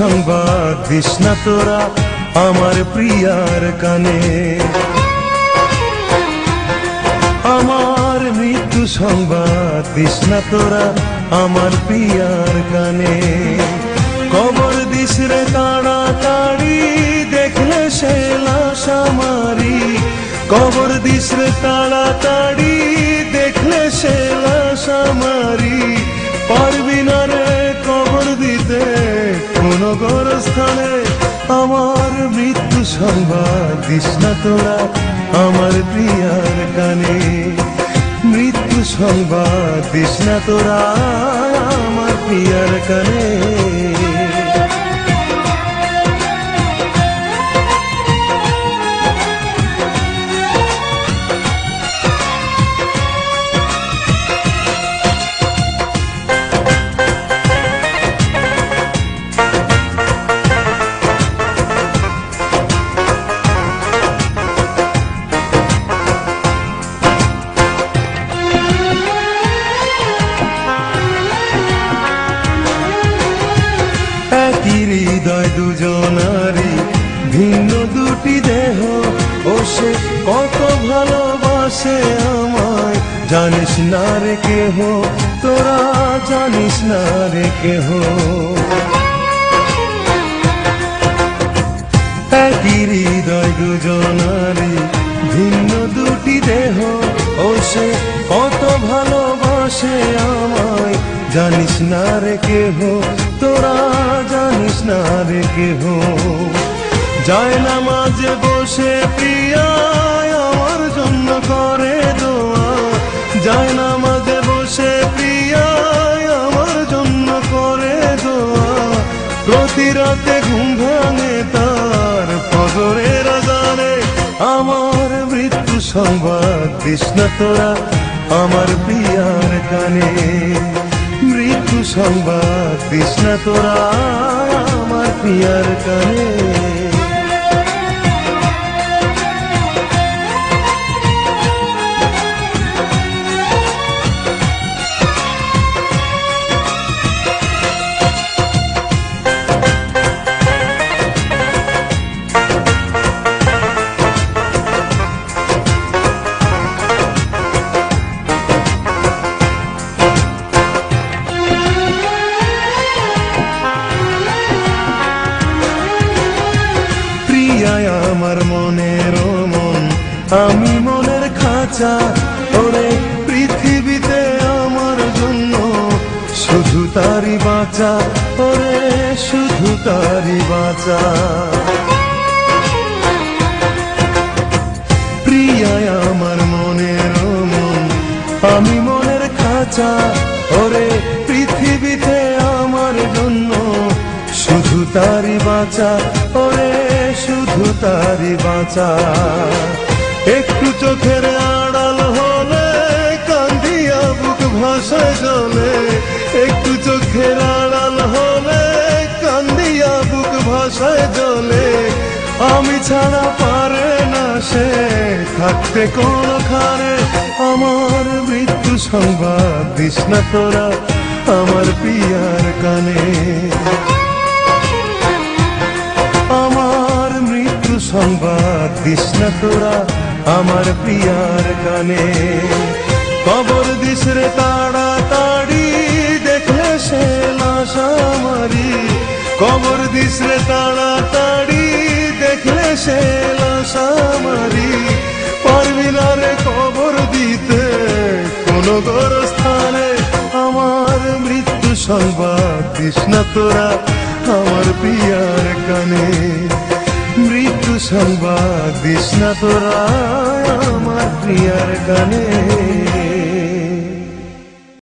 من کبر تراتی دیکھنے شلا سام کبر دیشر تراتی دیکھنے شلا ہمار مت درا ہمار کانے مرتبہ ترا ہمارے جانس نو ترا جی دوس نو ترا ج جائے مجھے بسے پر دو جائے مجھے بسے پر دوڑے ہمارے مرتبہ ترا ہمارے مرت کشنا تر ہمارے منچا پتہ ہمارے شدت من ہمار سارے باچا اور سارا ایک چوکھی آبت بسا جل ایک چھر آڑال ہونے کاندی آبت باشا جل ہمارے نا کھانے ہمارے مرتبہ توڑ ہمارے ہمار مرت بھیشنا تور ہمار پیار کانے کبر دیشرے تڑاتاڑی دیکھے شلا سامی کبر دیشرے تراتاڑی دیکھے شلا سامی پر مبر دیتے کنگان مرتبہ تو ہمار کانے میر گنے